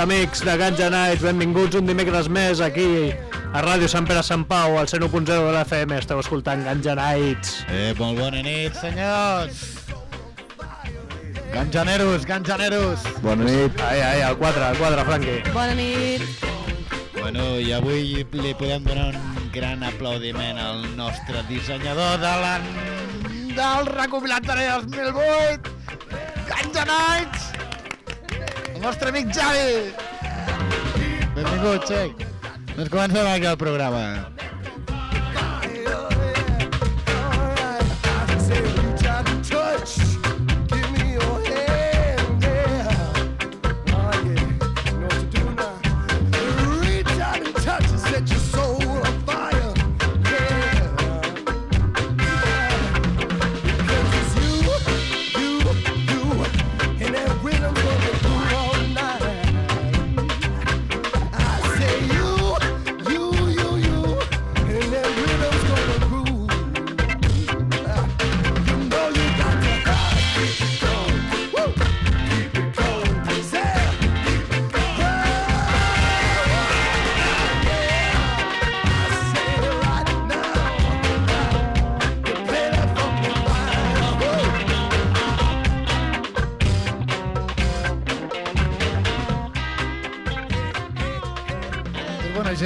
amics de Ganja Nights. Benvinguts un dimecres més aquí a Ràdio Sant Pere Sant Pau, al 101.0 de l'FM. Esteu escoltant Ganja Nights. Eh, molt bona nit, senyors! Ganjaneros, ganjaneros! Bona nit. Ai, ai, el 4, el 4, Franqui. Bona nit. Bueno, i avui li podem donar un gran aplaudiment al nostre dissenyador de la... del recopilatori 2008, Ganja Nights, el nostre amic Javi. Benvingut, Xec. Doncs comencem aquí el programa.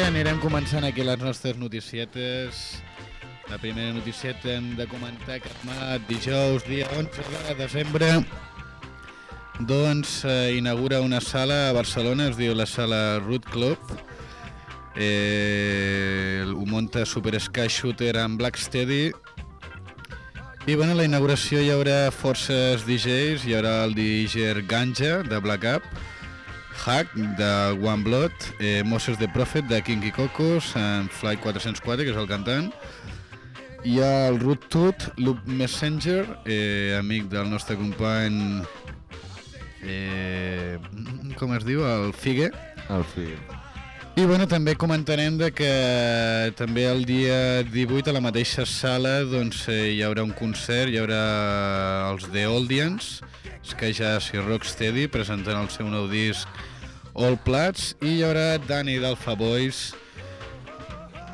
Anirem començant aquí les nostres noticietes. La primera noticieta hem de comentar que demà, dijous, dia 11 de desembre, doncs eh, inaugura una sala a Barcelona, es diu la sala Root Club. Eh, ho munta Super Sky Shooter amb Blacksteady. I bueno, a la inauguració hi haurà forces DJs, hi haurà el DJ Ganja de Black Up, Hack de One Blood, eh, Moses the Prophet de Kinky Cocos, en Flight 404, que és el cantant, hi ha el Root Toot, Loop Messenger, eh, amic del nostre company, eh, com es diu, el Figue. El fill. I bueno, també comentarem de que també el dia 18 a la mateixa sala doncs, eh, hi haurà un concert, hi haurà els The Oldians, Sky Jazz i Rocksteady presentant el seu nou disc All Plats i hi haurà Dani d'Alpha Boys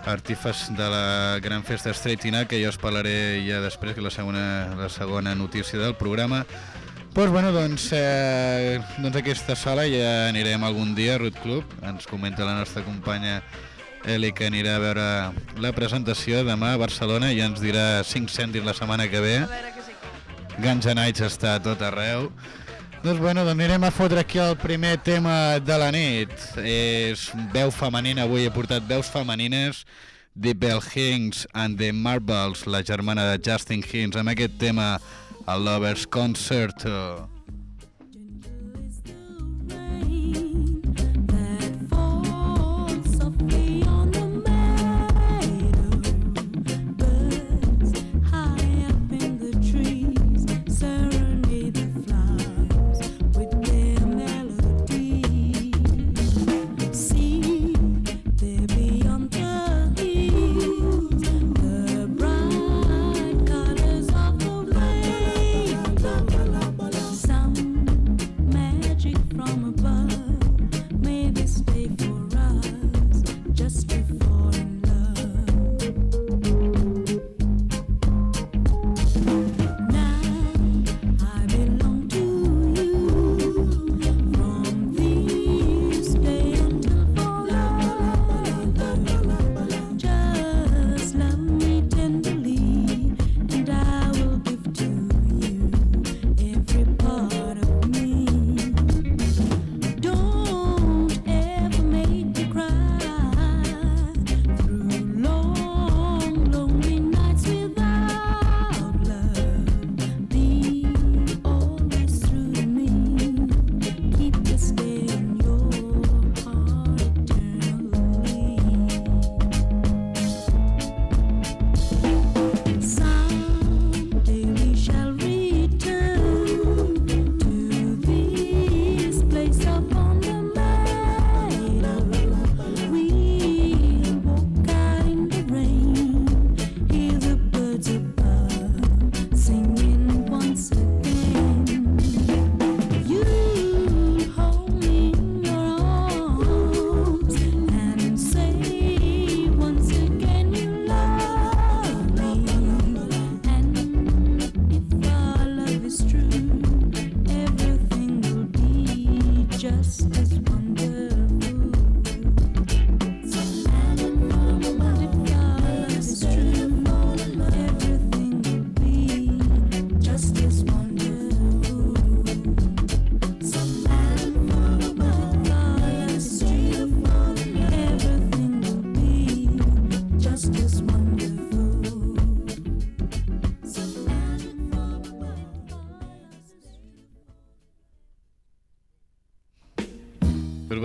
artífex de la gran festa Straight que jo us parlaré ja després que la segona, la segona notícia del programa pues bueno, doncs, eh, doncs aquesta sala ja anirem algun dia a Root Club ens comenta la nostra companya Eli que anirà a veure la presentació demà a Barcelona i ja ens dirà 5 cèntims la setmana que ve que sí. Guns N' Nights està a tot arreu. Doncs bueno, doncs anirem a fotre aquí el primer tema de la nit. És veu femenina, avui he portat veus femenines de Bell Hings and the Marbles, la germana de Justin Hings, amb aquest tema, el Lovers Concerto.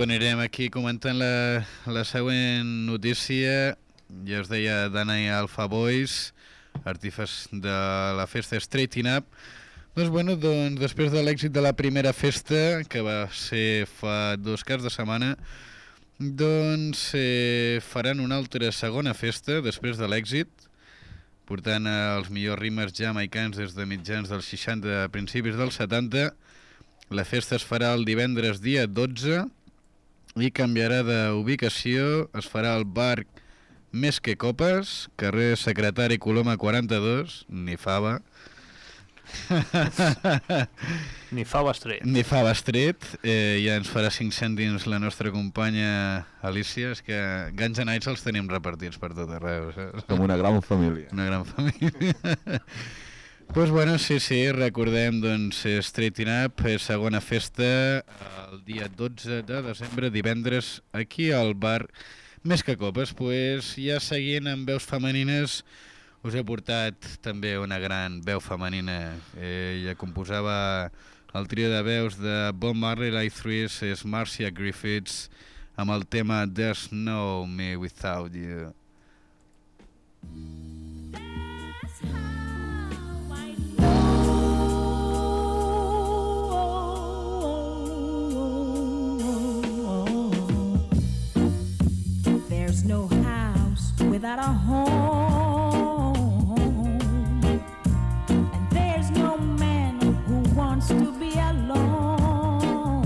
Anirem aquí comentant la, la següent notícia. Ja us deia Dana i Alpha Boys, artífes de la festa Straighten Up. Doncs bueno, doncs després de l'èxit de la primera festa, que va ser fa dos quarts de setmana, doncs eh, faran una altra segona festa després de l'èxit, portant els millors ritmes jamaicans des de mitjans dels 60 a principis dels 70. La festa es farà el divendres dia 12 i canviarà d'ubicació, es farà al bar Més que Copes, carrer Secretari Coloma 42, ni fava, Ni Fava Street. ni fava Street, eh, ja ens farà 5 cèntims la nostra companya Alicia, és que Guns N' Nights els tenim repartits per tot arreu, saps? Com una gran família. Una gran família. pues bueno, sí, sí, recordem, doncs, Straighten Up, segona festa, el dia 12 de desembre, divendres, aquí al bar Més que Copes. Pues ja seguint amb veus femenines, us he portat també una gran veu femenina. Eh, ella composava el trio de veus de Bob Marley, Light Threes, és Marcia Griffiths, amb el tema There's No Me Without You. That's without a home, and there's no man who wants to be alone.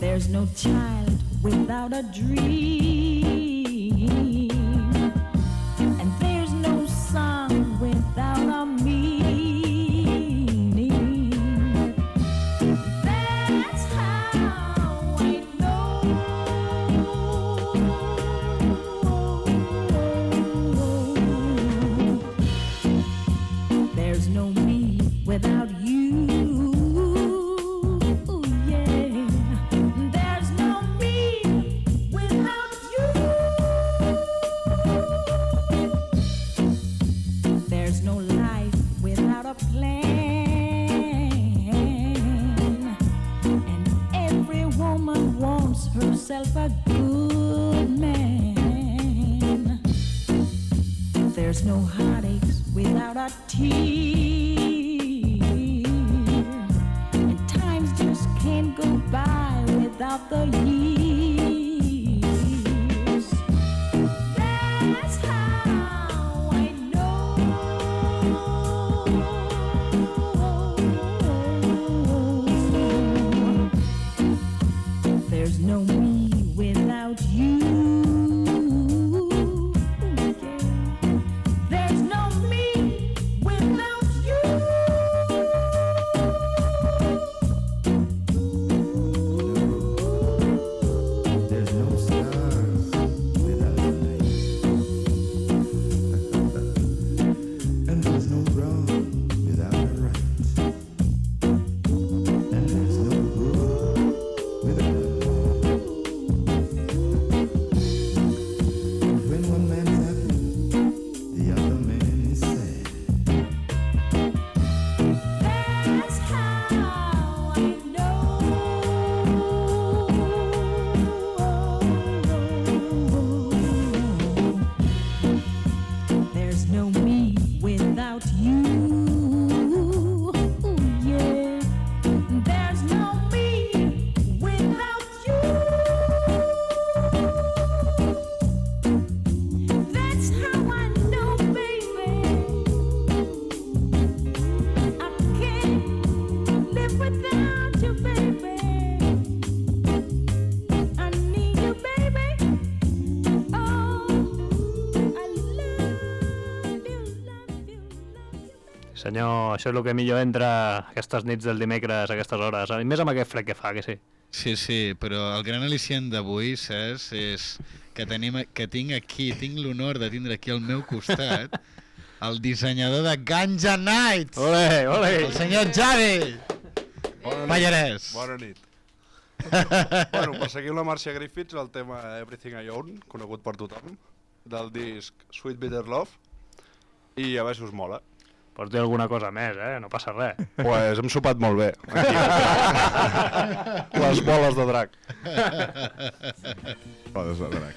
There's no child without a dream. No heartaches without a tear. Senyor, això és el que millor entra aquestes nits del dimecres, a aquestes hores. I més amb aquest fred que fa, que sí. Sí, sí, però el gran al·licient d'avui, saps, és que, tenim, que tinc aquí, tinc l'honor de tindre aquí al meu costat el dissenyador de Ganja Nights, Ole, ole! el senyor Javi. Pallarès. Bona nit. bueno, per seguir la Marcia Griffiths, el tema Everything I Own, conegut per tothom, del disc Sweet Bitter Love, i a veure si us mola. Pots dir alguna cosa més, eh? No passa res. Pues hem sopat molt bé. Aquí. Les boles de drac. Boles de drac.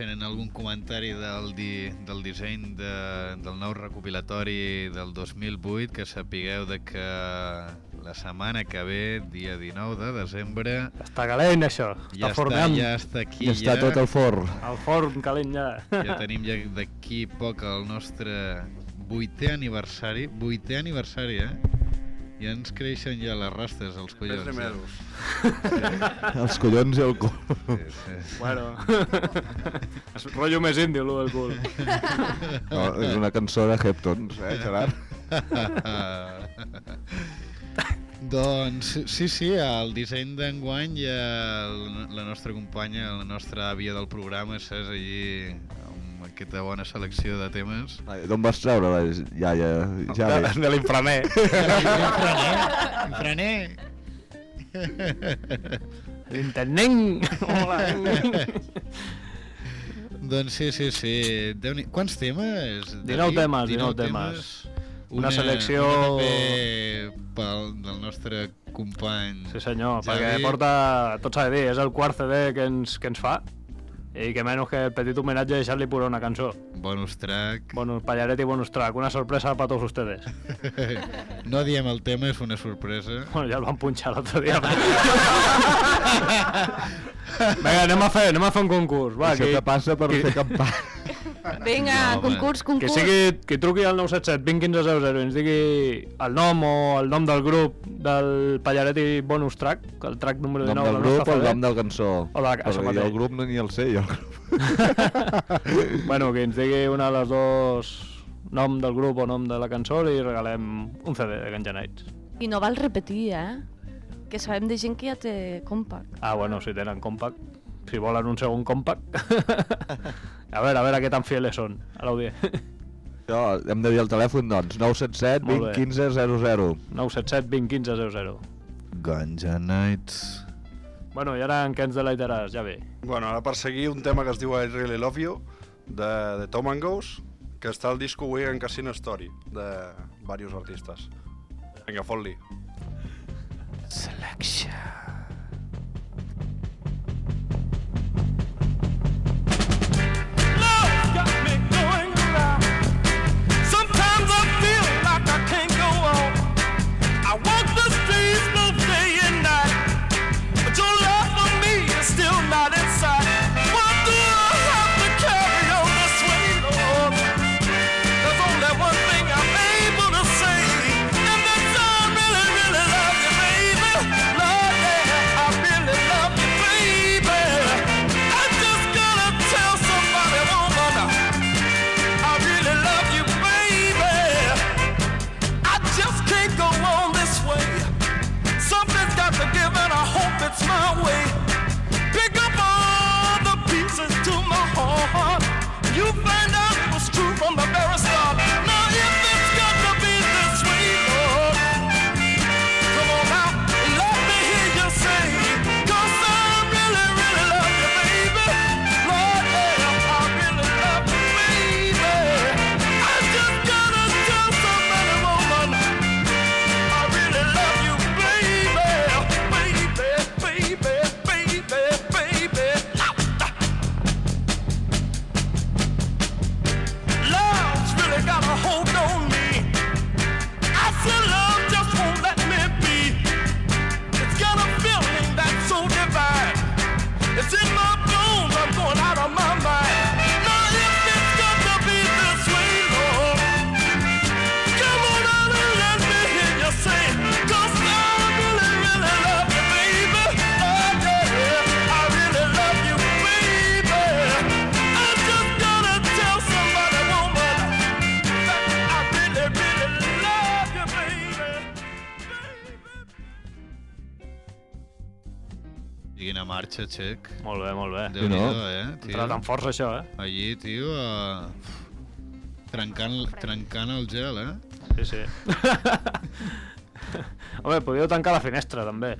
Fent algun comentari del, di, del disseny de, del nou recopilatori del 2008, que sapigueu de que la setmana que ve, dia 19 de desembre, Està calent, això. ja Està està, fornant. ja està aquí, Ja està tot el forn. El forn calent ja. ja tenim ja d'aquí poc el nostre vuitè aniversari, vuitè aniversari, eh? Ja ens creixen ja les rastes, els Més collons. ni ja. menos. Els collons i el cul. Sí, sí. Bueno, és rotllo més índio, el del cul. No, és una cançó de Heptons, eh, Gerard? doncs sí, sí, el disseny d'enguany ja el- la nostra companya, la nostra àvia del programa, saps, allí aquesta bona selecció de temes. D'on vas treure la iaia? Ja De, ves. de l'infraner. Infraner! L'intenent. Hola. doncs sí, sí, sí. déu Quants temes? 19 David? temes, 19 temes. Una selecció- Una pel, del nostre company. Sí senyor, Javi. perquè porta, tot s'ha de dir, és el quart CD que ens, que ens fa i que menys que el petit homenatge de deixar-li pura una cançó. Bonus track. Bonus pallaret i bonus track, una sorpresa para todos ustedes. No diem el tema, és una sorpresa. Bueno, ja el van punxar l'altre dia. Vinga, anem a fer, anem a fer un concurs. Va, Això que passa per qui- fer campanya. Vinga, No, home. concurs, Que concurs. sigui, que truqui al 977 2015 00 i ens digui el nom o el nom del grup del Pallaret i Bonus Track, que el track número Nom 19 del del grup o el nom del cançó? O de la- això Perquè jo mateix. el grup no ni el sé, jo bueno, que ens digui una de les dos nom del grup o nom de la cançó i regalem un CD de Nights. I no val repetir, eh? Que sabem de gent que ja té compact. Ah, bueno, si tenen compact. Si volen un segon compact. a veure, a veure què tan fieles són. Ho diré. Jo, hem de dir el telèfon, doncs. 977 Molt bé. 20 15 00. 977 20 15 00. Ganja Nights. Bueno, i ara en què ens deleitaràs, ja ve. Bueno, ara per seguir un tema que es diu I Really Love You, de, de Tom and Ghost, que està al disco Wigan Casino Story, de diversos artistes. Vinga, fot-li. Love's quina marxa, Xec. Molt bé, molt bé. déu nhi no? eh, tio? entrat amb força, això, eh? Allí, tio, uh, trencant, trencant el gel, eh? Sí, sí. Home, podíeu tancar la finestra, també.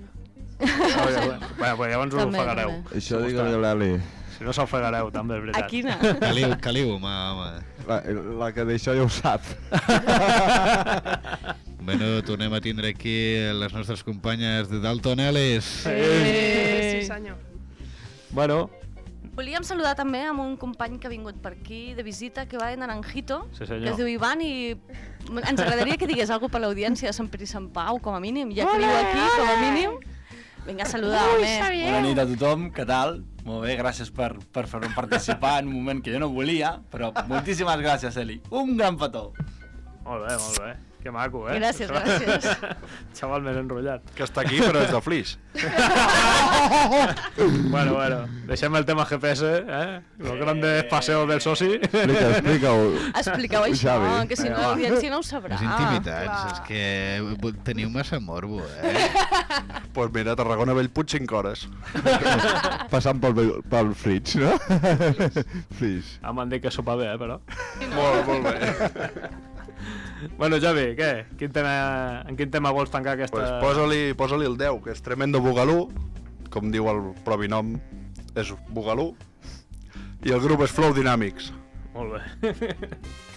Bueno, pues llavors ho També, ofegareu. també. Això digue-li a l'Eli. Si no s'ofegareu, també, és veritat. A quina? Caliu, caliu, home, home. La, la que d'això ja ho sap. Bueno, tornem a tindre aquí les nostres companyes de Dalton Ellis. Sí, senyor. Bueno, Volíem saludar també amb un company que ha vingut per aquí de visita, que va de Naranjito, Sí, senyor. que es diu Ivan, i ens agradaria que digués alguna per l'audiència de Sant Pere i Sant Pau, com a mínim, ja que viu aquí, com a mínim. Vinga, a saludar, home. Bona nit a tothom, què tal? Molt bé, gràcies per, per fer-me participar en un moment que jo no volia, però moltíssimes gràcies, Eli. Un gran petó. molt bé, molt bé. Que maco, eh? Gràcies, gràcies. Xaval més enrotllat. Que està aquí, però és de flix. bueno, bueno, deixem el tema GPS, eh? Los grandes eh. paseos del soci. Explica, explica-ho. Explica-ho això, Xavi. que si no l'audiència no ho sabrà. És intimitats, és que teniu massa morbo, eh? pues mira, Tarragona Bellpuig 5 hores. Passant pel, pel flix, no? Flix. Ah, m'han dit que sopa bé, eh, però. Molt, molt bé. Bueno, Javi, què? Quin tema, en quin tema vols tancar aquesta... Pues posa-li posa, el 10, que és tremendo bugalú, com diu el propi nom, és bugalú, i el grup és Flow Dynamics. Molt bé.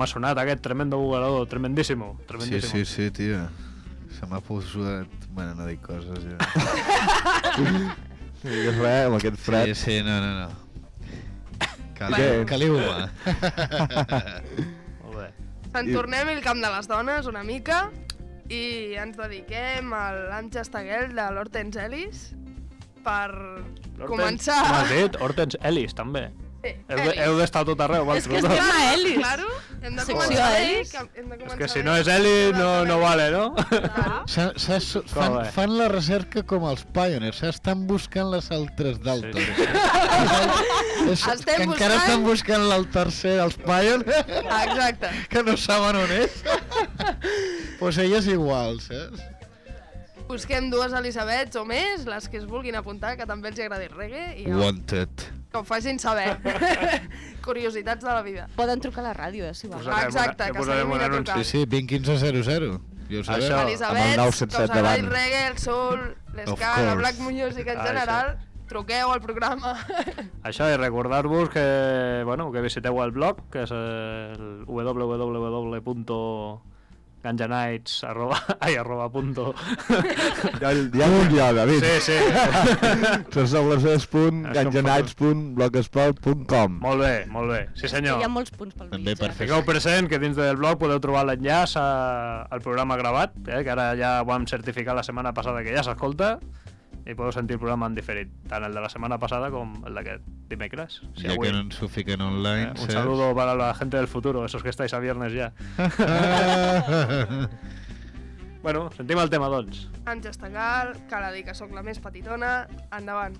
m'ha sonat aquest tremendo bugalador, tremendíssimo, tremendíssimo. Sí, sí, sí, tio. Se m'ha posat... Bueno, no dic coses, ja. no digues res, amb aquest fred. Sí, sí, no, no, no. Cal... Bueno. caliu, home. Molt bé. En tornem al camp de les dones una mica i ens dediquem a l'Anja Estaguel de l'Hortens Ellis per començar... Ho has dit? Hortens Ellis, també. Sí, Heu de- heu d'estar tot arreu, És que vosaltres. estem a Ellis. Claro, hem de Secció Ellis. que hem de És començar que si no és Ellis, no, no vale, no? Claro. Sa- saps, fan, bé. fan la recerca com els Pioneers, estan buscant les altres d'altres. Sí, Sí, és, Estem que encara buscant- estan buscant el tercer, els Pioneers, Ah, Exacte. que no saben on és. pues elles igual, saps? Busquem dues Elisabets o més, les que es vulguin apuntar, que també els agradi el reggae, i ja, Wanted. que ho facin saber. Curiositats de la vida. Poden trucar a la ràdio, eh, si volen. Posarem Exacte, una- que s'animin a trucar. Sí, sí, 20 15 00. Ja ho sabeu. Això. Elisabets, Amb el que us 977 agradi el reggae, el soul, Of l'esca, la black music en Ah, general, truqueu al programa. Això, i recordar-vos que, bueno, que visiteu el blog, que és el www.ganjanites arroba, ai, arroba punto. Ja, ja un ja, David. Sí, sí. www.ganjanites.blogspot.com molt bé, molt bé. Sí, senyor. Hi ha molts punts pel mig. També eh? Fiqueu present que dins del blog podeu trobar l'enllaç al programa gravat, eh, que ara ja ho vam certificar la setmana passada que ja s'escolta, i podeu sentir el programa en diferit, tant el de la setmana passada com el d'aquest dimecres. Si Ja avui- que no ens ho fiquen Eh, online, un saps? saludo para la gente del futuro, esos que estáis a viernes ya. bueno, sentim el tema, doncs. Anys Estagal, cal a dir que sóc la més petitona, endavant.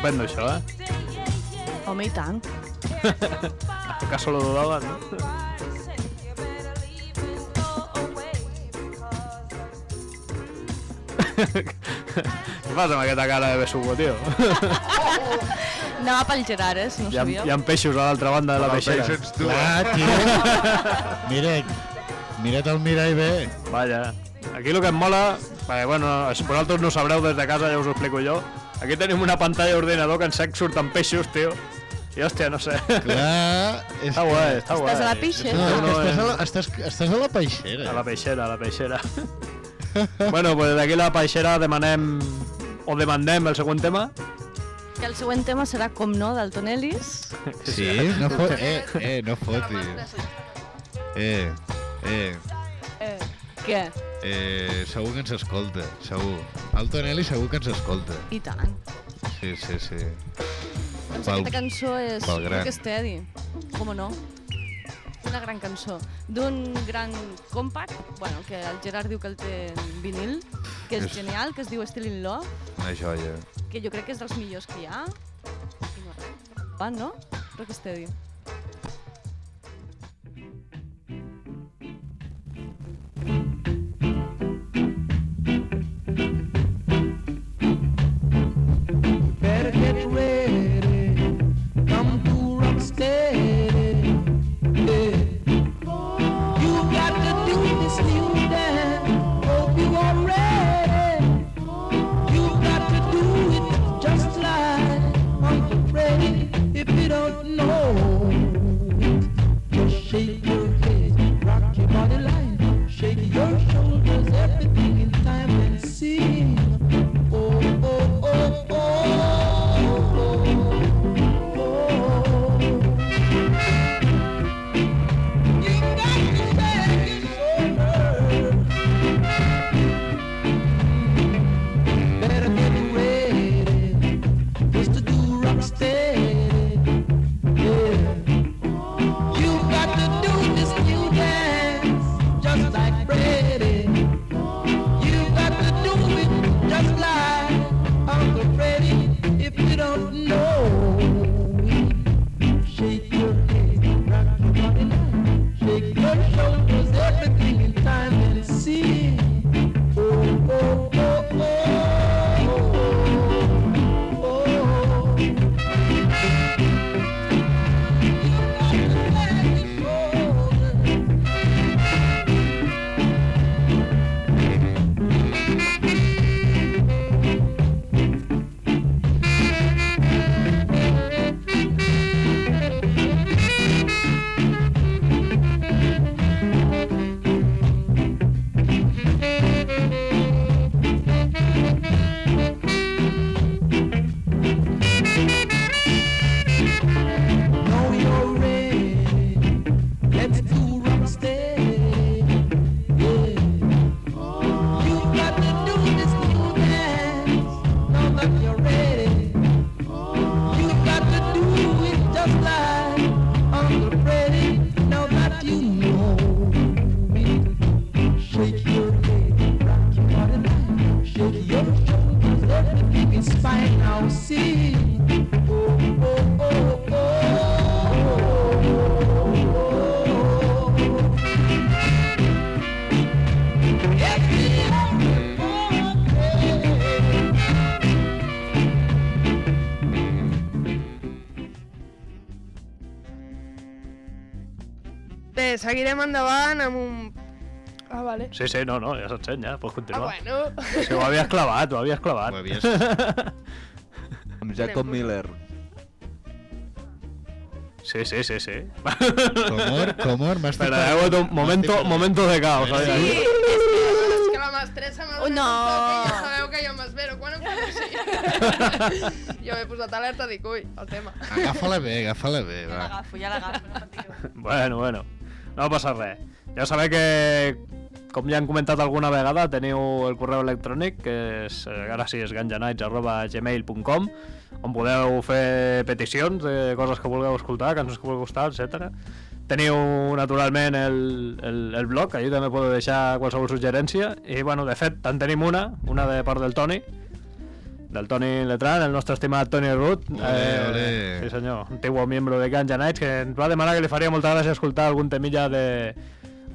Estupendo això, eh? Home, i tant. ¿Acaso lo dudaban, no? Què passa amb aquesta cara de besugo, tio? Anava pel Gerard, eh, si no Hi ha, sabíeu. hi ha peixos a l'altra banda de la peixera. peix ets tu. Clar, tio. Mira, mira't el mirall bé. Vaja. Aquí el que em mola, perquè, bueno, si vosaltres no ho sabreu des de casa, ja us ho explico jo. Aquí tenim una pantalla d'ordinador que en sec surten peixos, tio. I hòstia, no sé. Clar, és Està guai, està guai. Estàs a la pixera? No, No, estàs, a eh. la, estàs, estàs a la peixera. A la peixera, a la peixera. bueno, pues d'aquí la peixera demanem o demandem el següent tema. I el següent tema serà, com no, del Tonelis. Sí, no fot, eh, eh, no fotis. Eh, eh, Eh, què? Eh, segur que ens escolta, segur. El Tonelli segur que ens escolta. I tant. Sí, sí, sí. Doncs Pel- aquesta cançó és pel gran. Rocksteady, com no? Una gran cançó d'un gran compact, bueno, que el Gerard diu que el té en vinil, que és, És- genial, que es diu Still in Love, Una joia. que jo crec que és dels millors que hi ha. I no. Va, no? Rocksteady. Better seguirem endavant amb un... Ah, vale. Sí, sí, no, no, ja s'ensenya, pots Ah, continuar. bueno. Si ho havies clavat, ho havies clavat. Ho havies... Amb Jacob Miller. Sí, sí, sí, sí. Comor, Comor, hagut un momento, de caos. Sí. Sí, és que, és que la m'ha Oh, donat no. ja sabeu que jo m'espero quan em fa així. jo m'he posat alerta, dic, ui, el tema. Agafa-la bé, agafa-la bé, Ja va. l'agafo, ja l'agafo, no patiu. Bueno, bueno, no passa res. Ja sabeu que, com ja hem comentat alguna vegada, teniu el correu electrònic, que és ganjanights.gmail.com on podeu fer peticions de coses que vulgueu escoltar, cançons que vulgueu escoltar, etc. Teniu, naturalment, el, el, el blog, allà també podeu deixar qualsevol suggerència, i, bueno, de fet, en tenim una, una de part del Toni, del Toni Letran, el nostre estimat Toni Ruth. Ole, ole. Sí, senyor, antiguo miembro de Ganja Nights, que ens va demanar que li faria molta gràcia escoltar algun temilla de...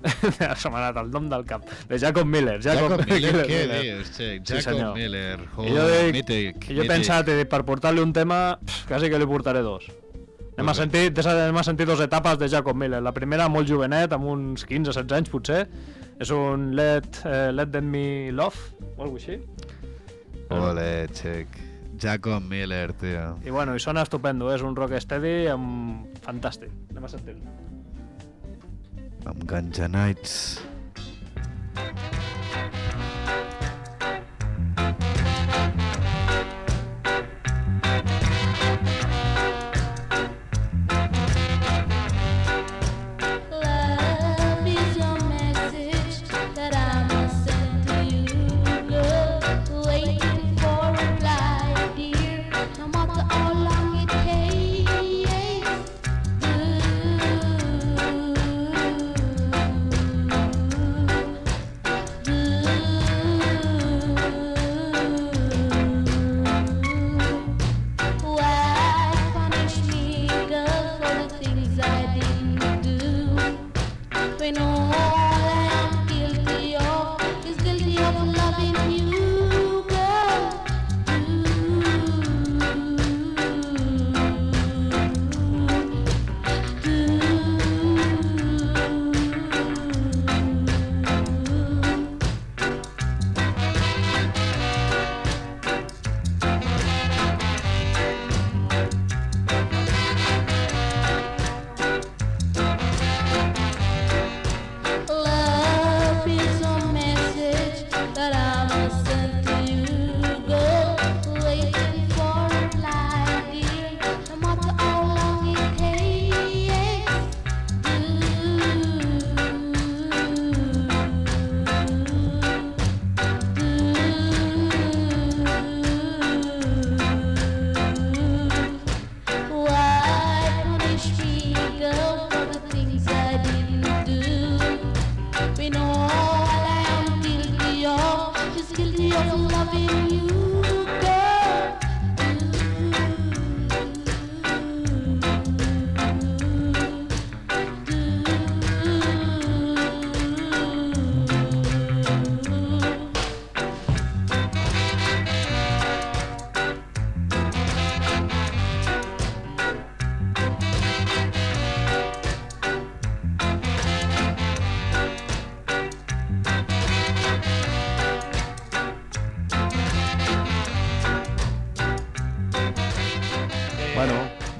Se m'ha anat el nom del cap. De Jacob Miller. Jacob Miller, què Miller. dius? Sí, Jacob senyor. Miller, oh, jo, dic, mític, jo he pensat, dit, per portar-li un tema, pff, quasi que li portaré dos. Hem sentit, hem sentit dos etapes de Jacob Miller. La primera molt jovenet, amb uns 15-16 anys potser. És un Let, eh, Let Them Me Love, o alguna així. Ole, Check. Jacob Miller, tio. I bueno, i sona estupendo, és un rock steady amb... fantàstic. Anem a sentir-lo. Amb Ganja Nights.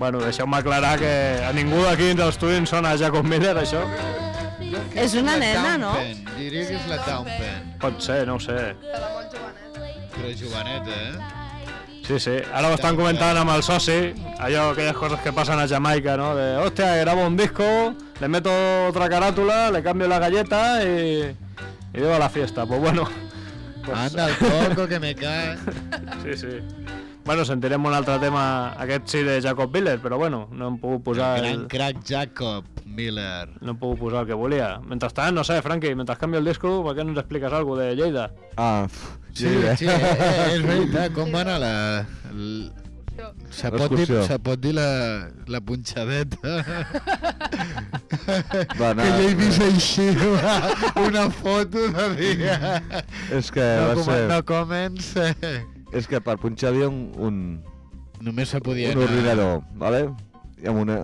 Bueno deixeu-me aclarar que a ningú d'aquí dels estudis ens sona Jacob Miller, això. És una nena, no? Diria que és la Downpen, Pot ser, no ho sé. Era molt jovenet. però joveneta, eh? Sí, sí. Ara ho estan comentant amb el soci, allò, aquelles coses que pasan a Jamaica, ¿no? De, hostia, grabo un disco, le meto otra carátula, le cambio la galleta y, y viva la fiesta. Pues bueno. Pues, Anda, el coco que me cae. Sí, sí. Bueno, sentirem un altre tema, aquest sí de Jacob Miller, però bueno, no hem pogut posar El gran el, crack Jacob Miller. no hem pogut posar el que volia. Mentrestant, no sé, Franqui, mentre canvio el disco, per què no ens expliques alguna de Lleida? Ah, Sí, sí, eh, eh, és veritat, com va anar la... el- Se pot, dir, se pot dir la, la punxadeta Va anar- que jo he vist així una, una foto de dia És que no, va com, ser... no comença És que per punxar havia un, un, només se podia un ordinador, vale? I amb una,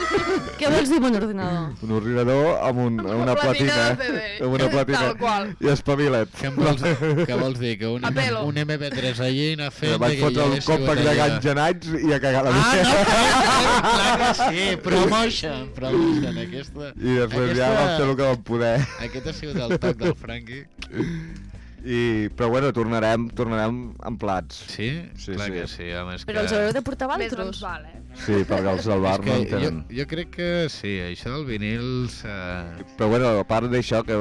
Què vols dir amb un ordinador? un ordinador amb, un, amb una platina platina, de CD. amb una platina Tal qual. i espavila't. Què em vols, què vols dir? Que un, A pelo. un MP3 allí anar Que fent... vaig que fotre un còmpac de allà. ganjanats i a cagar la Ah, vida. no, clar que sí, promotion, promotion, aquesta... I després ja vam fer el que vam poder. Aquest ha sigut el toc del Franqui. I, però bueno, tornarem, tornarem amb plats. Sí? Sí, clar sí. que sí, home, és Però que... els haureu de portar Més valtros? doncs val, eh? Sí, perquè els del bar no que en jo, tenen. jo crec que sí, això del vinil... Eh... Però bueno, a part d'això, que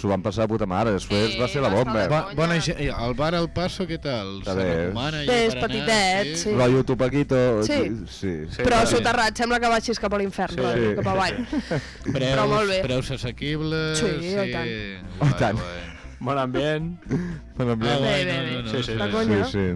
s'ho van passar de puta mare, després Sí, va ser la va bomba. conya. bona, el bar al Paso, què tal? Se recomana Bé, allò és petitet, sí. Rotllo Tupaquito... Sí. sí. Sí, Però sí. soterrat, sembla que baixis cap a l'infern, Sí. sí. cap avall. Preus, Però molt bé. Preus assequibles... Sí, i tant. I Guai, tant. guai. Bon ambient. Bon Ah, ambient. guai, Bé, bé, no, bé. Sí, no sí. La Sí, conya. sí.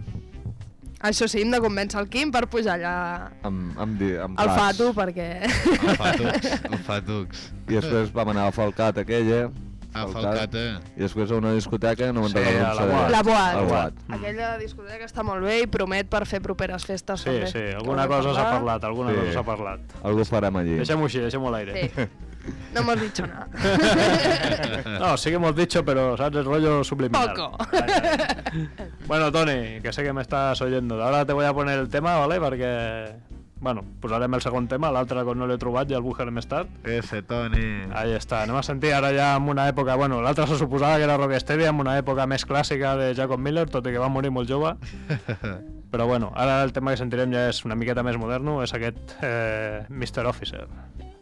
Això sí, hem de convèncer el Quim per pujar allà Amb, amb, di- amb al plats. Fatu, perquè... El Fatux, el Fatux. I després vam anar a Falcat aquella. A Falcata. I després a una discoteca, no me'n Sí, recordo com la. Boat. La Boat. La Boat. Aquella discoteca està molt bé i promet per fer properes festes Sí, també. sí, Que alguna cosa s'ha parlat, alguna Sí. cosa s'ha parlat. Algú farem allí. Deixem-ho així, deixem-ho a l'aire. Sí. No hemos dicho nada. No, sí que hemos dicho, pero sabes el rollo subliminal. Poco. Bueno, Tony, que sé que me estás oyendo. Ahora te voy a poner el tema, ¿vale? Perquè... Bueno, posarem el segon tema, l'altre que no l'he trobat i el buscaré més tard. Ese, Toni. Ahí està, anem a sentir ara ja en una època... Bueno, l'altre se suposava que era Rocksteady, en una època més clàssica de Jacob Miller, tot i que va morir molt jove. Però bueno, ara el tema que sentirem ja és una miqueta més moderno, és aquest eh, Mr. Officer. Please,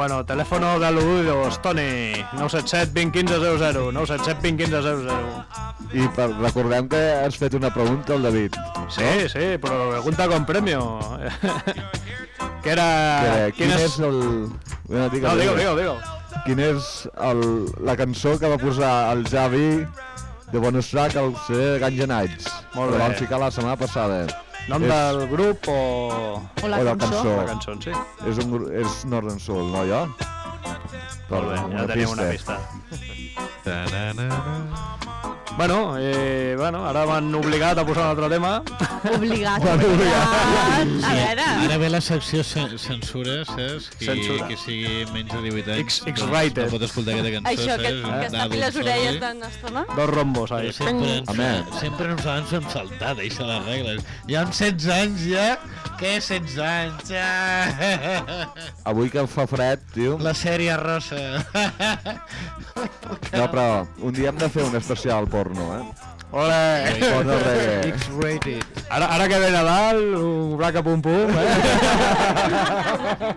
Bueno, telèfono de l'Udos, Toni, 977 20 15 00, 977 20 15 00. I per, recordem que has fet una pregunta al David. Sí, sí, però pregunta con premio. que era... Que, quin és el... Bueno, digue, No, digue, digue, digue. Quin és el, la cançó que va posar el Javi de bonus track al ser Ganja Nights? Molt bé. vam ficar la setmana passada. Nom És- del grup o... O la o la cançó. cançó. La cançó, sí. És, un, és Northern Soul, no, jo? Molt bé, ja tenim una pista. Bueno, eh, bueno, ara m'han obligat a posar un altre tema. Obligat, Bueno, obligat. obligat. A veure... Ara ve la secció cen- censura, saps? Qui, Censura. qui sigui menys de 18 anys X- doncs X-rated. no pot escoltar aquesta cançó, Això, que, saps? que es tapi les orelles oi? tant estona. Dos rombos, ahí. Sempre, ens, Home. sempre ens han fem saltar, deixa les regles. Ja amb 16 anys, ja? Què 16 anys? Ah. Avui que fa fred, tio... La sèrie rosa. No, però un dia hem de fer un especial porno, eh? Ole! Porno reggae. X-rated. Ara, ara que ve Nadal, un braca pum pum, eh?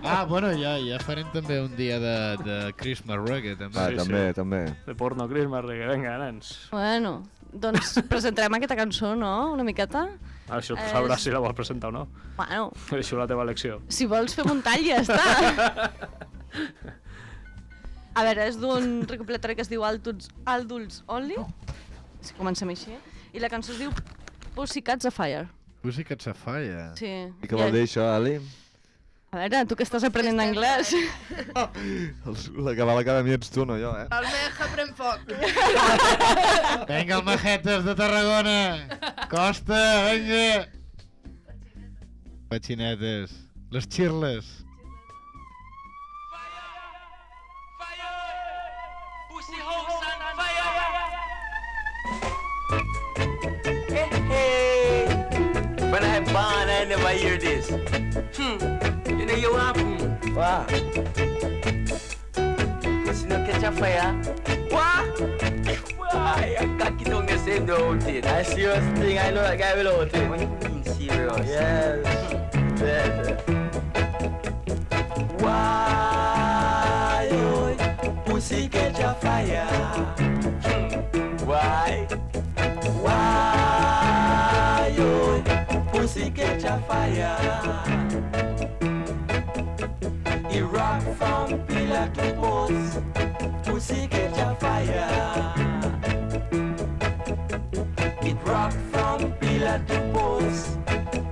Ah, bueno, ja, ja farem també un dia de, de Christmas reggae, també. Ah, Sí, també, sí. també. De porno, Christmas, reggae, vinga, nens. Bueno, doncs presentarem aquesta cançó, no? Una miqueta? A veure si És- sabràs si la vols presentar o no. Bueno, Deixo la teva elecció. si vols fem un tall ja està. A veure, és d'un recopilatori que es diu Adults, Adults Only. Si comencem així. I la cançó es diu Pussycats a Fire. Pussycat Sapphire. Sí. I què vol dir això, Ali? A veure, tu que estàs aprenent anglès. Els, la que va a l'acadèmia ets tu, no jo, eh? El Meja pren foc. Vinga, el Majetes de Tarragona. Costa, vinga. Patxinetes. Les xirles. Never hear this. Hmm. You know you happen. Wow. Pussy no catch a fire. What? Why? I got it on the same whole thing. I serious thing. I know that guy will out it. What do you mean serious? Yes. yes. Fire. He rock from pillar to post. Pussy catch a fire. It rock from pillar to post.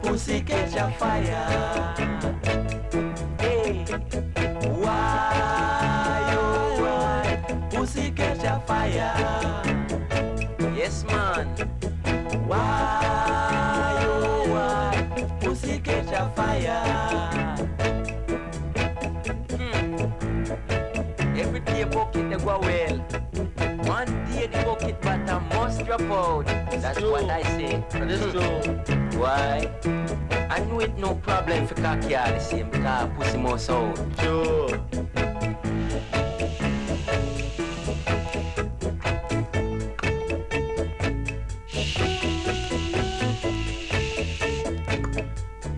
Pussy catch a fire. Drop out. That's what I say. That's mm-hmm. true. Why? I knew it no problem for cocky all the same because pussy must out. Sure.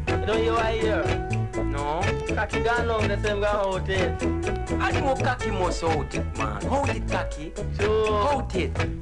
You know you are here? No. Cocky gone long, the same guy out it. I know cocky must out it, man. Hold it, cocky. Sure. Hold it.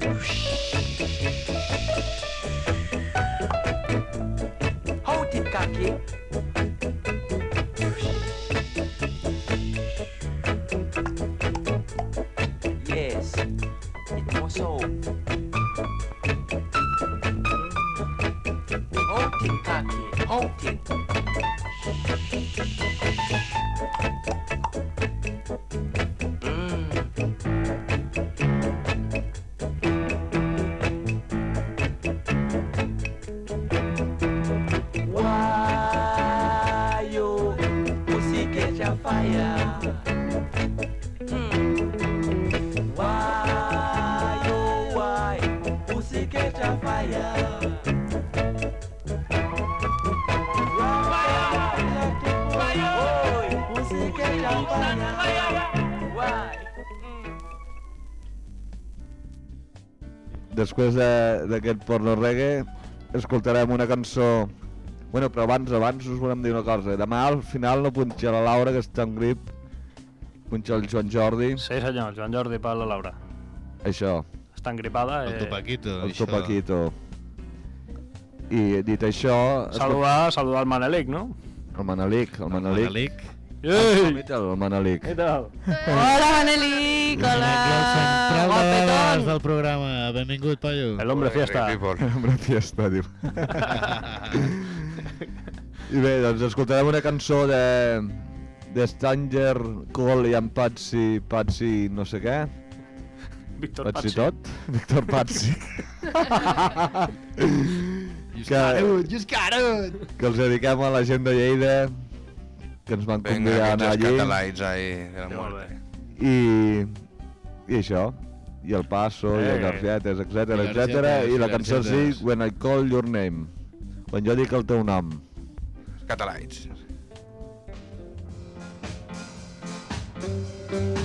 Després de- d'aquest porno reggae escoltarem una cançó... Bueno, però abans, abans us volem dir una cosa. Demà al final no punxa la Laura, que està en grip. Punxa el Joan Jordi. Sí, senyor, Joan Jordi per la Laura. Això, Està engripada. El eh, el això. Topaquito. I dit això... Saludar, saludar el Manelic, no? El Manelic, el Manelic. Manelic. Ei! El Manelic. Què tal? Hola, Manelic, hola. Central de dades del programa. Benvingut, paio. El hombre fiesta. Hombre fiesta, diu. I bé, doncs escoltarem una cançó de... de Stranger Cole i en Patsy, Patsy no sé què. Víctor Patsy Patsi. tot? Víctor Patsy. que, just got it. que els dediquem a la gent de Lleida, que ens van Vinga, convidar a anar aquests allí. catalaits ahí de la Sí, molt muerte. I, i això, i el Paso, i Eh. el Garfietes, etc I etc i i la cançó sí, Garfietes. When I Call Your Name, quan jo dic el teu nom. Els catalaits. When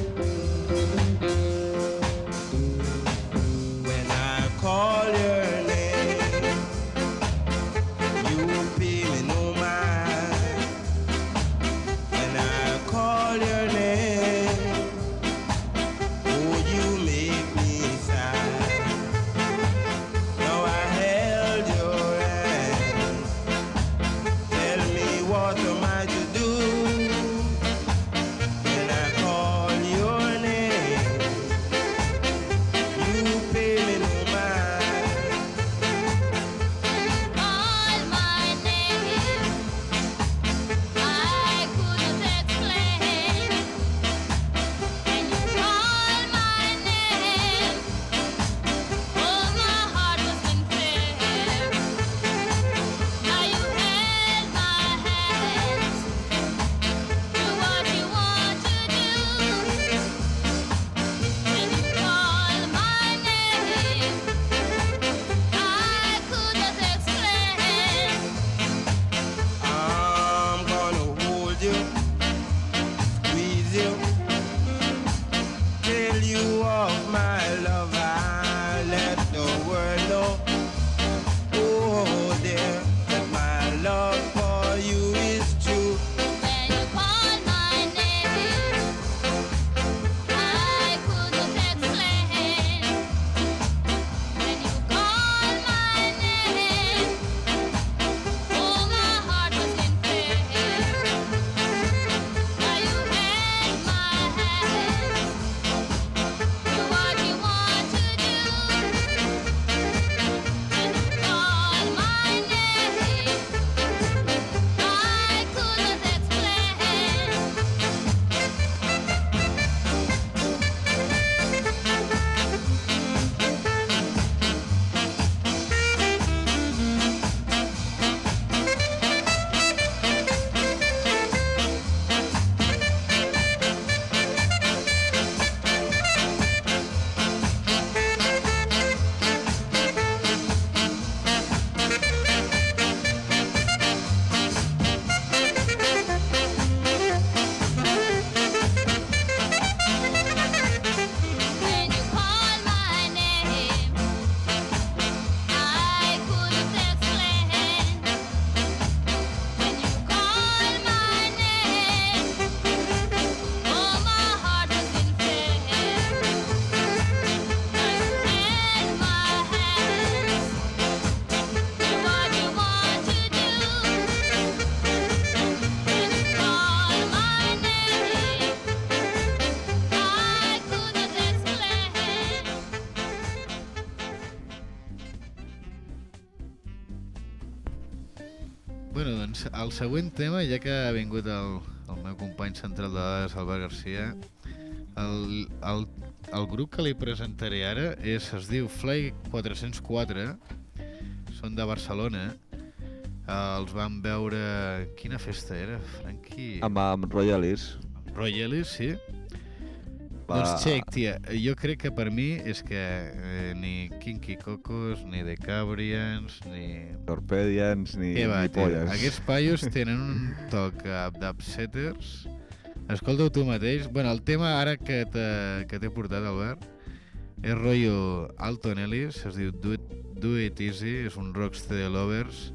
el següent tema, ja que ha vingut el, el meu company central de dades, Albert Garcia, el, el, el grup que li presentaré ara és, es diu Fly 404, són de Barcelona, eh, els vam veure... Quina festa era, Franqui? Amb, amb Roy Ellis. Roy Ellis, sí? Va. Doncs xec, tia, jo crec que per mi és que eh, ni Kinky Cocos, ni The Cabrians, ni... Torpedians ni, Què va, ni polles. Aquests paios tenen un toc d'upsetters. Escolta-ho tu mateix. Bueno, el tema ara que t'he que t'he portat, Albert, És rotllo Alton Ellis, es diu Do It, Do It Easy, és un rocksteady lovers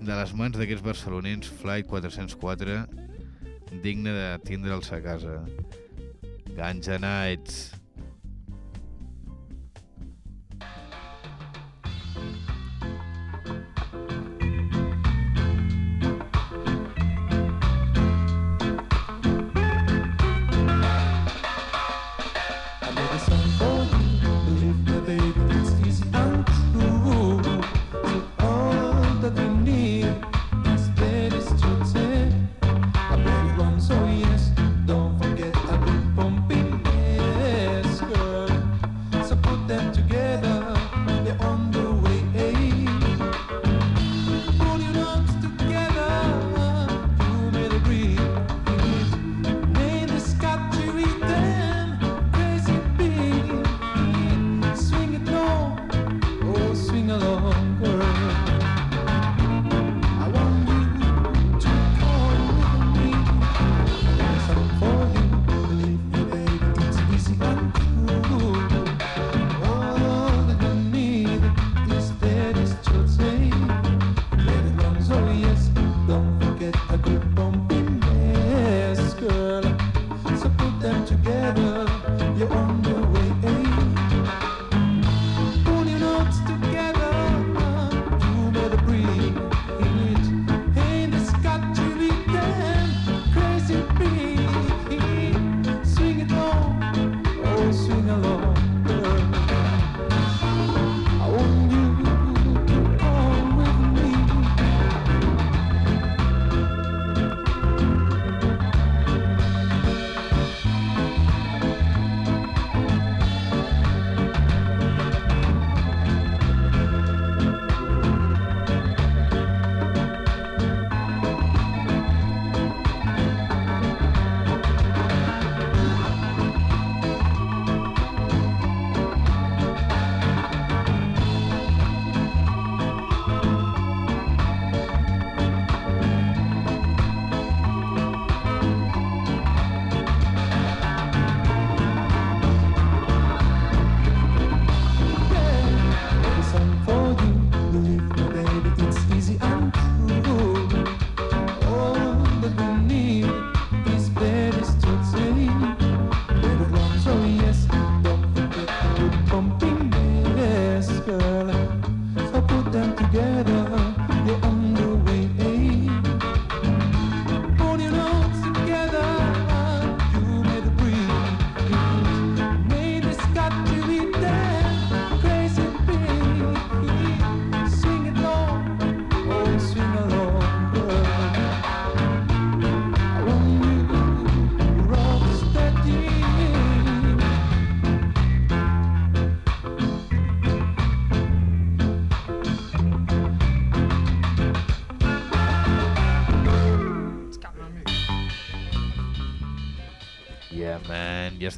de les mans d'aquests barcelonins Flight 404, digne de tindre'ls a casa. Ganja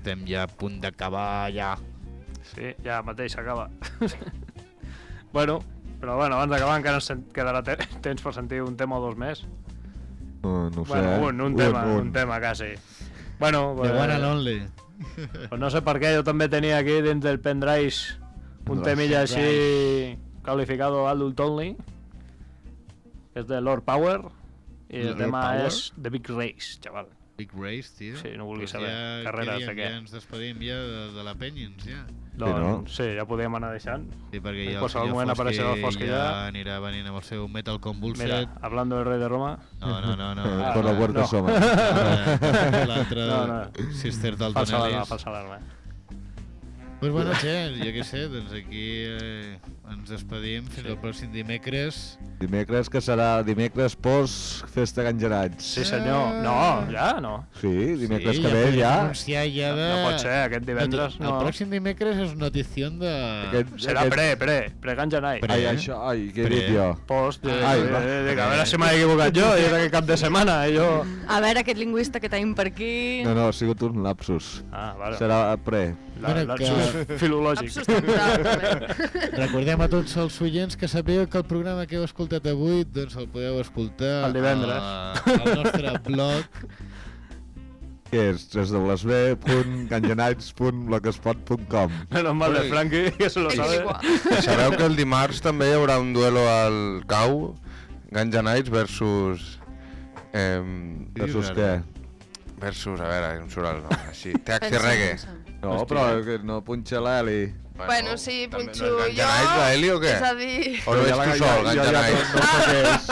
estem ja a punt d'acabar, ja. Sí, ja mateix s'acaba. bueno, però bueno, abans d'acabar encara ens quedarà te temps per sentir un tema o dos més. No, no ho sé. bueno, eh? un, un, tema, un. tema quasi. Bueno, The one and eh, only. pues no sé per què, jo també tenia aquí dins del pendrive un temilla així calificado adult only, que és de Lord Power, i el Lord tema Power? és The Big Race, xaval. Big Race, tio. Sí, no vulguis Pues saber. Ja, Carreres de diem? què? Ja ens despedim ja de, de la Penyins, ja. Doncs sí, ja podíem anar deixant. Sí, perquè ja el qualsevol senyor moment apareixerà el Fosqui Fosqui ja ja. anirà venint amb el seu Metal Convulsed. Mira, hablando del rey de Roma... No, no, no, no. Eh, por la puerta no. asoma. Ara, L'altre No, no. Sister Falsa Dalton alarma, Ellis. falsa alarma. Pues bueno, che, jo què sé, doncs aquí eh, ens despedim fins Sí. al pròxim dimecres. Dimecres que serà dimecres post festa Gangerats. Sí, senyor. No, ja, no. Sí, dimecres sí, que ve podem ja. anunciar ja de... No pot ser, aquest divendres no. El pròxim dimecres és notició de... Aquest, Serà pre, pre, pre Ganja Night. Pre. Ai, això, ai, què he Pre. dit jo? Post, de, Ai, de, de, de, que a veure si m'he equivocat jo, i és aquest cap de setmana, i jo... A veure, aquest lingüista que tenim per aquí... No, no, ha sigut un lapsus. Ah, vale. Serà pre. La, Bueno, la, que- filològic. Lapsus temporal, també. Recordem a tots els oients que sapigueu que el programa que heu escoltat avui doncs el podeu escoltar El divendres. a- al nostre blog que és www.ganjanites.blogspot.com Menos mal de Frankie, que se lo sabe. Sabeu que el dimarts també hi haurà un duelo al CAU, Ganja Knights versus... Eh, Versus què? Versus, a veure, em surt el nom, així. Taxi Reggae. No, però que no punxa l'Eli. Bueno, sí, punxo no és jo. Ganja Knights, l'Eli, o què? És a dir... O no ets tu sol, Ganja Knights? Ah,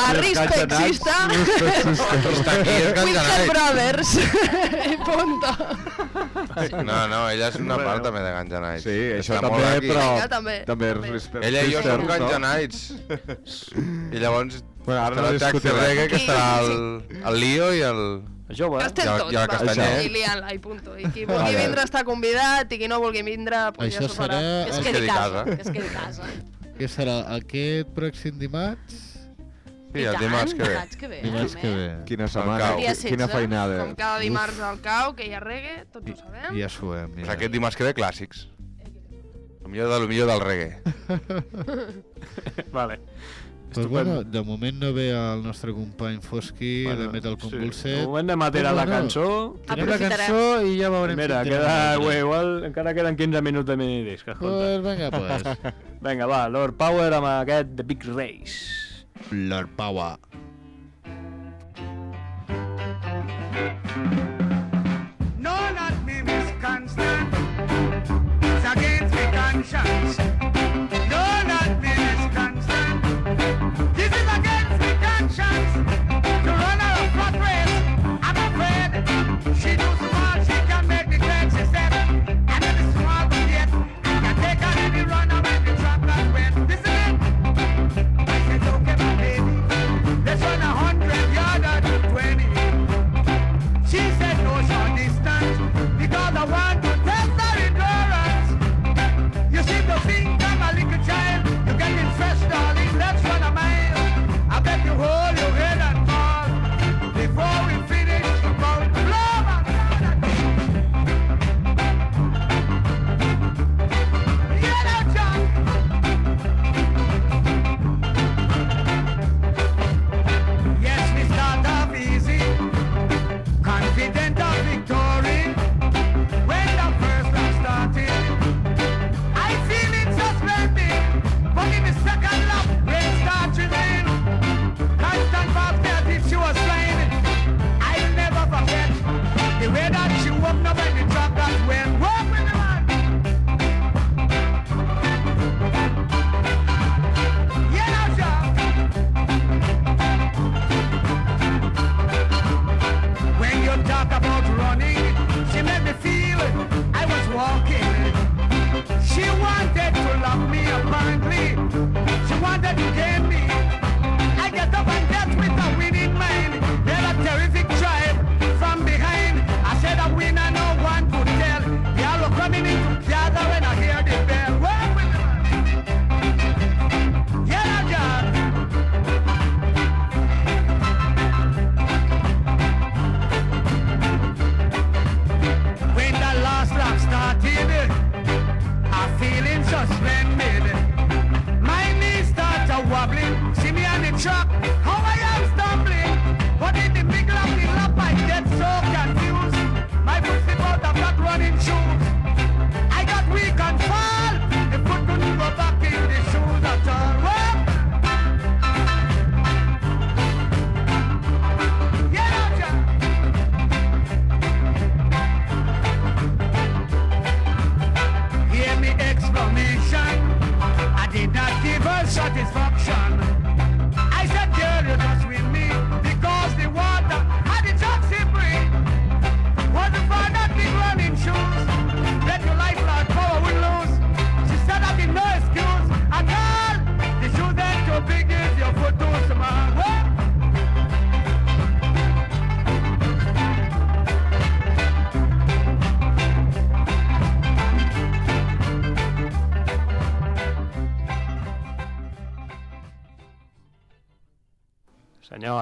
a respectista. Està aquí, és Ganja Wicked Knights. Brothers. I punto. No, no, ella és una part també de Ganja Knights. Sí, això també, però també, també és respecte. Ella i jo som sisters, Ganja no? Knights. I llavors Bueno, ara no discutirem. Reggae, que estarà el, el Lío i el... Jove. Que estem I el- tots, i el va, Castanyer. i liant-la, i punto. I qui vulgui Vale. vindre està convidat, i qui no vulgui vindre, pues Això ja s'ho farà. serà Que es quedi casa. casa. Que es quedi casa. Què serà? Aquest pròxim dimarts? Sí, el dimarts que ve. Dimarts que ve. Dimarts que ve. Quina setmana, quina 16. feinada. Com cada dimarts al cau, que hi ha reggae, tots ho sabem. Ja suem. Pues Ja. aquest dimarts que ve, clàssics. El millor de lo millor del reggae. Vale. Pues bueno, de moment no ve el nostre company Fosqui Bueno, de Metal sí. Convulset. De moment anem a tirar la cançó. Tirem la cançó i ja veurem Mira, si queda, güey, altra. igual encara queden 15 minuts de minidisc, escolta. Pues venga, pues. Vinga, va, Lord Power amb aquest The Big Race. Lord Power. No,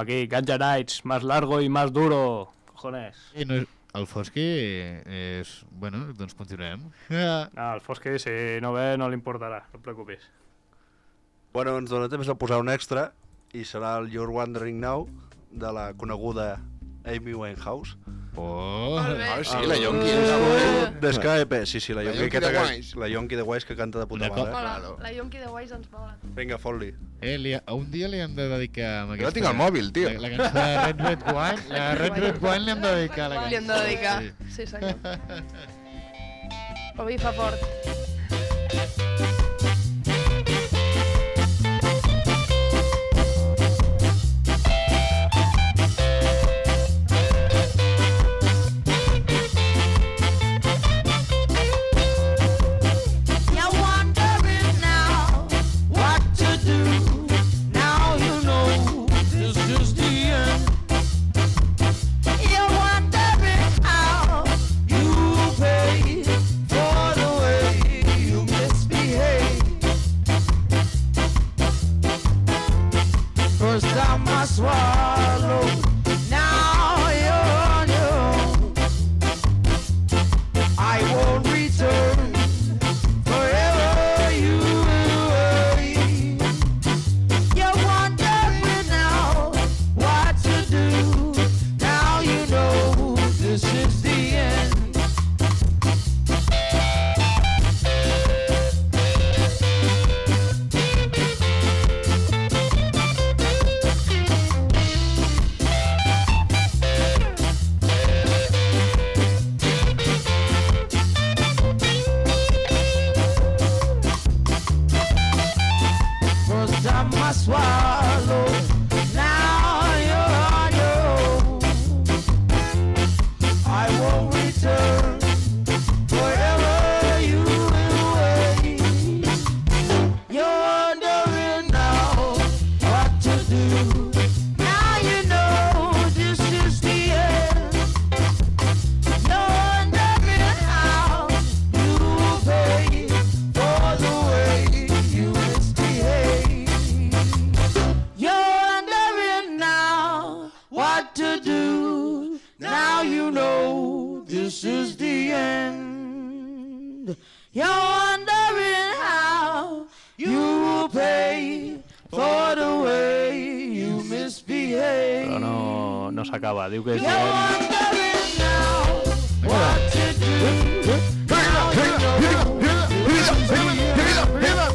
aquí, Ganja Nights, más largo y más duro. Cojones. I no és... El Fosqui és... Bueno, doncs continuem. No, el Fosqui, si no ve, no li importarà, no et preocupis. Bueno, ens dona temps de posar un extra i serà el You're Wondering Now de la coneguda Amy Winehouse Oh. Ah, sí, la Yonki. Uh, D'Ska EP, sí, sí, la La Yonki, de que, Wise. la Yonki de Wise que canta de puta mare. Claro. la Yonki de Wise ens mola. Vinga, fot-li. Eh, li, un dia li hem de dedicar amb Jo aquesta... la tinc al mòbil, tio. La, la cançó de Red Red Wine, la Red Red Wine li hem de dedicar la cançó. Li hem de dedicar. Sí. Sí, senyor. Obi fa fort.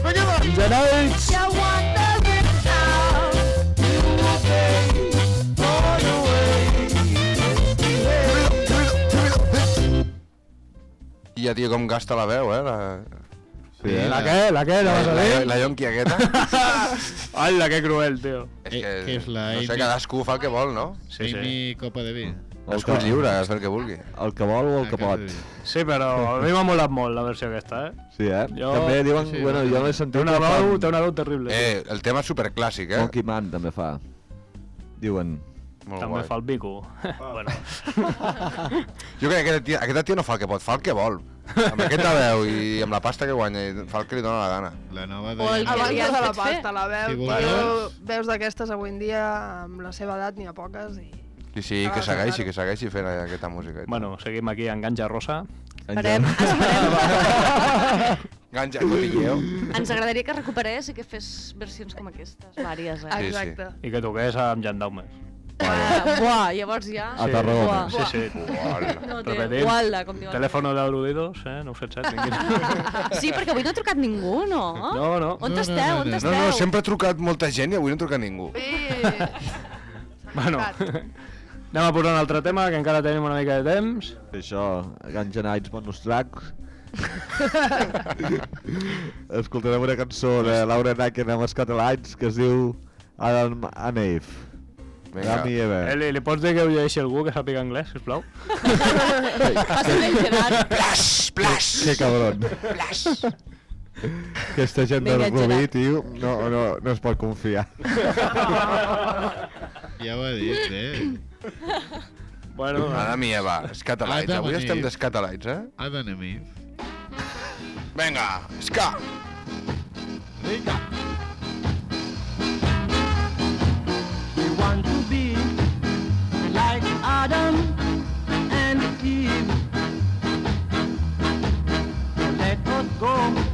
For the way you misbehave. I ja, tio, com gasta la veu, eh? La, Sí, eh? La què? La què? No vas a la, dir? la Yonki aquesta. Hola, que cruel, tio. És Eh, que, què és la no sé, Amy? cadascú fa el que vol, no? Sí, sí. Amy Copa de Vi. Cadascú és lliure fer el que vulgui. El que vol o el que Ah, pot. Sí, però a mi m'ha molat molt la versió aquesta, eh? Sí, eh? Jo- També diuen... sí, bueno, sí. jo l'he Té sentit una que fan- veu, té una veu terrible. Eh, el tema és superclàssic, eh? Monkey Man també fa. Diuen... Molt També guai. fa el bico. bueno, Jo crec que aquesta tia, aquesta tia no fa el que pot, fa el que vol. Amb aquesta veu i amb la pasta que guanya, i fa el que li dona la gana. La nova de... O el que li de la pasta, la veu, Si sí, voleu- veus d'aquestes avui en dia, amb la seva edat n'hi ha poques i... I sí, que segueixi, que segueixi fent aquesta música. bueno, seguim aquí en Ganja Rosa. Esperem, esperem. Ganja, cotilleo. Ens agradaria que recuperés i que fes versions com aquestes, vàries, eh? sí. Exacte. I que toqués amb Jandaumes. Ah, buah, llavors ja... A Tarragona. Sí, sí. No té Repetim. com diuen. Telèfono d'aludidos, eh? 977. vinga. Sí, perquè avui no ha trucat ningú, no? No, no. On No, no, esteu? no, On no. No, esteu? no, sempre ha trucat molta gent i avui no ha trucat ningú. Sí. Bueno, anem a posar un altre tema, que encara tenim una mica de temps. Això, Ganja Nights bonus track. Escoltarem una cançó de Laura Nacken amb els catalans que es diu Adam and Eve. Vinga. I Eva. Eh, li, li pots dir que ho llegeixi algú que sàpiga anglès, sisplau? Fàcil ben Gerard. Plas, plas. Que cabron. Plas. Aquesta gent Vinga, del Rubí, Gerard. tio, no, no, no es pot confiar. Ja ho ha dit, eh? Bueno, Adam i Eva, escatalaits. Adam Avui estem Eve. eh? Adam and Eve. Vinga, ska. We want to be like Adam and Eve. Let us go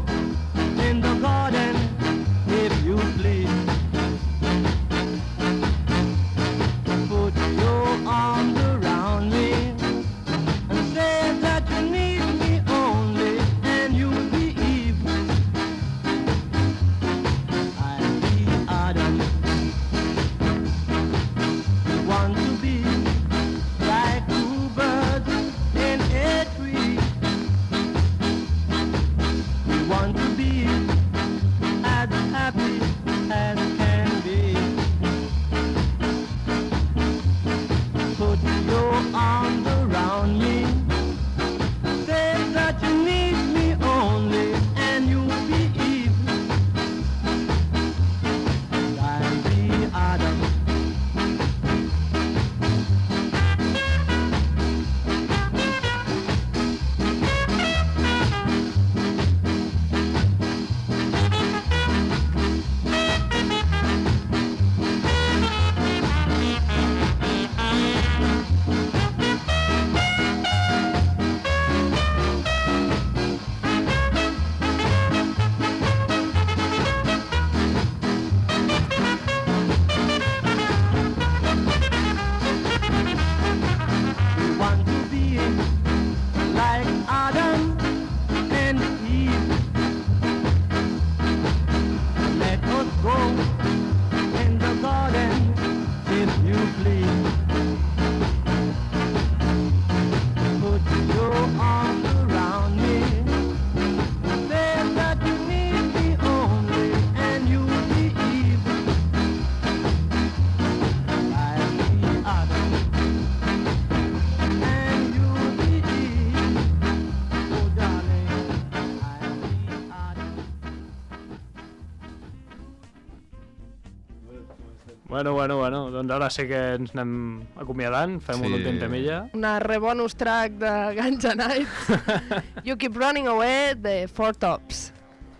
Bueno, bueno, bueno, doncs ara sí que ens anem acomiadant, fem Sí. un últim temilla. Una rebonus track de Ganja Nights. you Keep Running Away de Four Tops.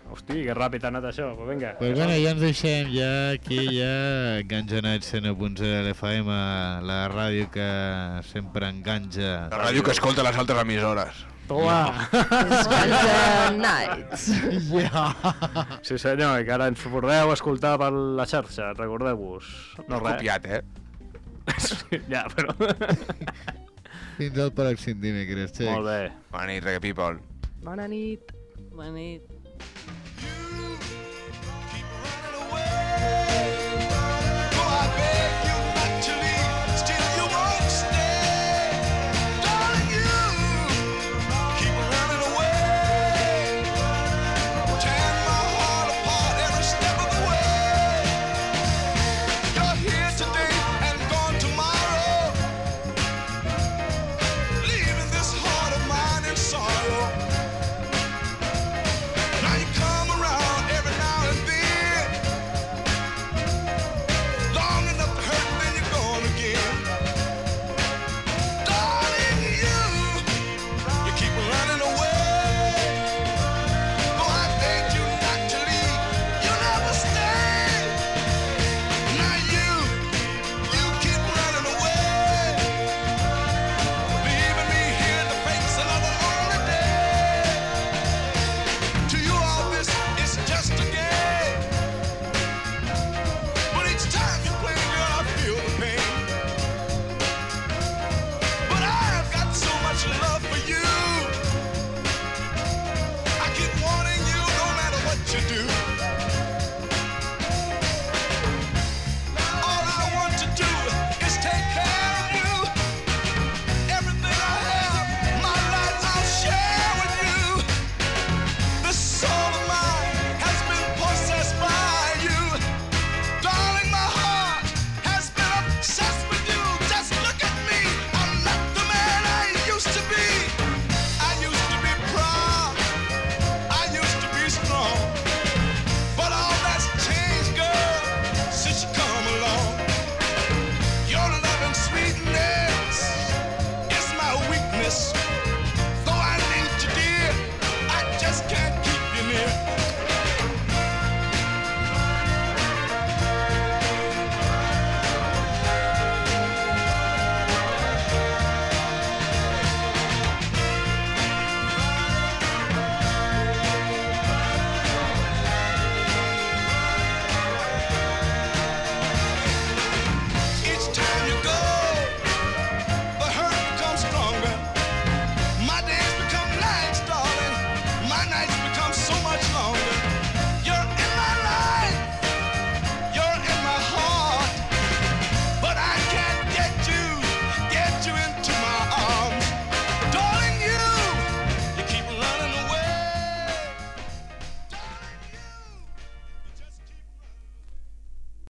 Hosti, que ràpid ha anat això, però vinga. Pues bueno, ja ens deixem, ja aquí ja Ganja Night 100.0 l'FM, la ràdio que sempre enganja. La ràdio que escolta les altres emissores. Toma! És Ganja Nights. Ja. Sí senyor, i que ara ens podreu escoltar per la xarxa, recordeu-vos. No res. Copiat, eh? Sí, ja, però... Fins al pròxim dimecres, xecs. Molt bé. Bona nit, reggae people. Bona nit. Bona nit.